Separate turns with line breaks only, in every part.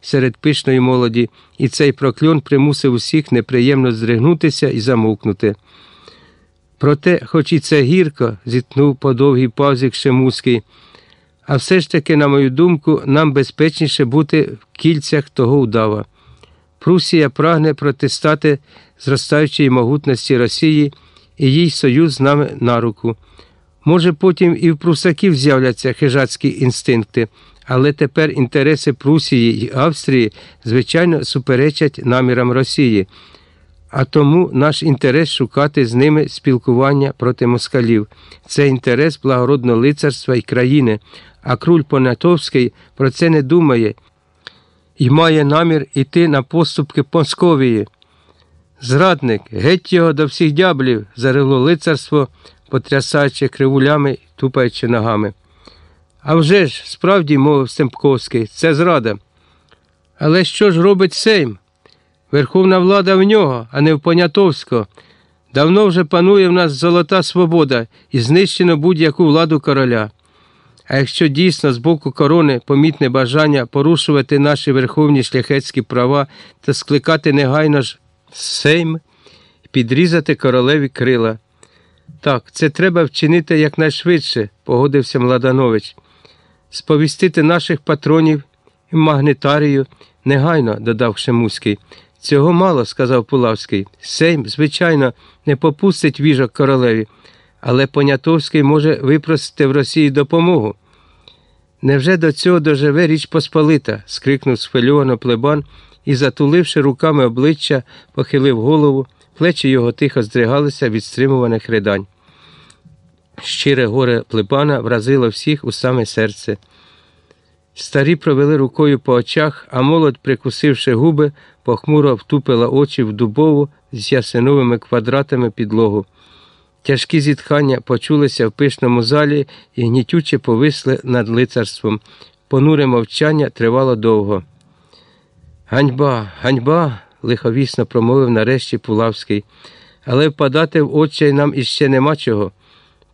серед пишної молоді, і цей прокльон примусив усіх неприємно здригнутися і замовкнути. Проте, хоч і це гірко, зітхнув по довгій паузі Кшемуський, а все ж таки, на мою думку, нам безпечніше бути в кільцях того удава. Прусія прагне протистати зростаючої могутності Росії і їй союз з нами на руку. Може, потім і в прусаків з'являться хижацькі інстинкти, але тепер інтереси Прусії і Австрії, звичайно, суперечать намірам Росії. А тому наш інтерес шукати з ними спілкування проти москалів. Це інтерес благородного лицарства і країни, а круль Понятовський про це не думає і має намір іти на поступки Московії. Зрадник, геть його до всіх дяблів, зарило лицарство, потрясаючи кривулями тупаючи ногами. А вже ж, справді, мовив Стемпковський, це зрада. Але що ж робить Сейм? Верховна влада в нього, а не в Понятовського. Давно вже панує в нас золота свобода і знищено будь-яку владу короля. А якщо дійсно з боку корони помітне бажання порушувати наші верховні шляхетські права та скликати негайно ж сейм підрізати королеві крила. Так, це треба вчинити якнайшвидше, погодився Младанович. Сповістити наших патронів і негайно, додав Шемуський. Цього мало, сказав Пулавський. Сейм, звичайно, не попустить віжок королеві, але Понятовський може випросити в Росії допомогу. Невже до цього доживе річ Посполита? скрикнув схвильовано плебан і, затуливши руками обличчя, похилив голову, плечі його тихо здригалися від стримуваних ридань. Щире горе плебана вразило всіх у саме серце. Старі провели рукою по очах, а молодь, прикусивши губи, похмуро втупила очі в дубову з ясиновими квадратами підлогу. Тяжкі зітхання почулися в пишному залі і гнітюче повисли над лицарством. Понуре мовчання тривало довго. Ганьба, ганьба, лиховісно промовив нарешті Пулавський, але впадати в очі нам іще нема чого.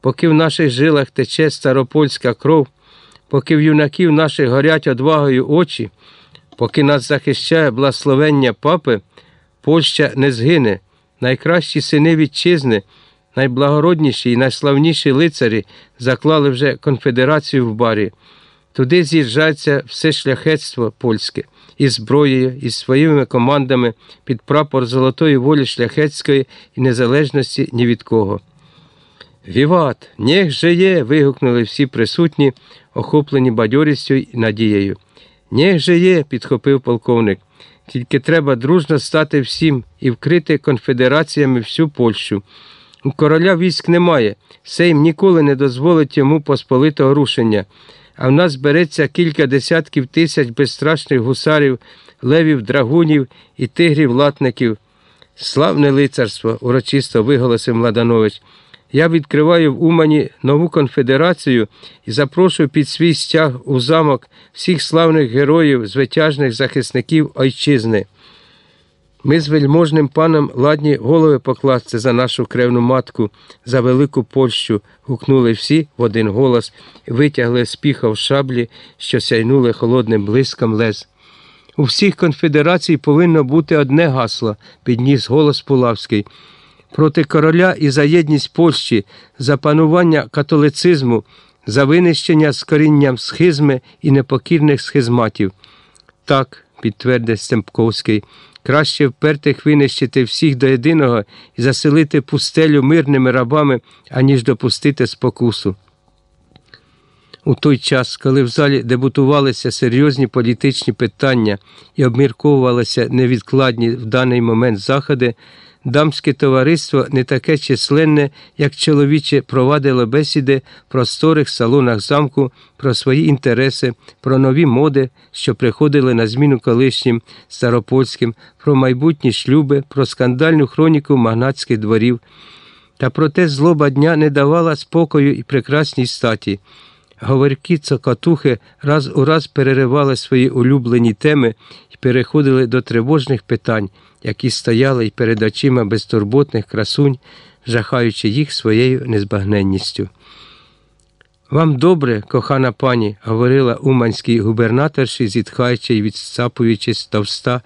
Поки в наших жилах тече старопольська кров, поки в юнаків наших горять одвагою очі, поки нас захищає благословення папи, Польща не згине, найкращі сини вітчизни найблагородніші і найславніші лицарі заклали вже конфедерацію в барі. Туди з'їжджається все шляхетство польське із зброєю, із своїми командами під прапор золотої волі шляхетської і незалежності ні від кого. Віват, нех же є. вигукнули всі присутні, охоплені бадьорістю і надією. Нех же є, підхопив полковник. Тільки треба дружно стати всім і вкрити конфедераціями всю Польщу. У короля військ немає, Сейм ніколи не дозволить йому посполитого рушення, а в нас береться кілька десятків тисяч безстрашних гусарів, левів, драгунів і тигрів латників. Славне лицарство, урочисто виголосив Младанович. Я відкриваю в Умані нову конфедерацію і запрошую під свій стяг у замок всіх славних героїв, звитяжних захисників Ойчизни. Ми з вельможним паном ладні голови покласти за нашу кревну матку, за велику Польщу, гукнули всі в один голос витягли з піхов шаблі, що сяйнули холодним блиском лез. У всіх конфедерацій повинно бути одне гасло, підніс голос Пулавський. Проти короля і за єдність Польщі, за панування католицизму, за винищення з корінням схизми і непокірних схизматів. Так, підтвердив Стемпковський. Краще впертих винищити всіх до єдиного і заселити пустелю мирними рабами, аніж допустити спокусу. У той час, коли в залі дебутувалися серйозні політичні питання і обмірковувалися невідкладні в даний момент заходи, дамське товариство не таке численне, як чоловіче, провадило бесіди в просторих салонах замку про свої інтереси, про нові моди, що приходили на зміну колишнім старопольським, про майбутні шлюби, про скандальну хроніку магнатських дворів. Та проте злоба дня не давала спокою і прекрасній статі. Говорки цокотухи раз у раз переривали свої улюблені теми і переходили до тривожних питань, які стояли й перед очима безтурботних красунь, жахаючи їх своєю незбагненністю. Вам добре, кохана пані, говорила уманській губернаторші, зітхаючи й відсапуючись товста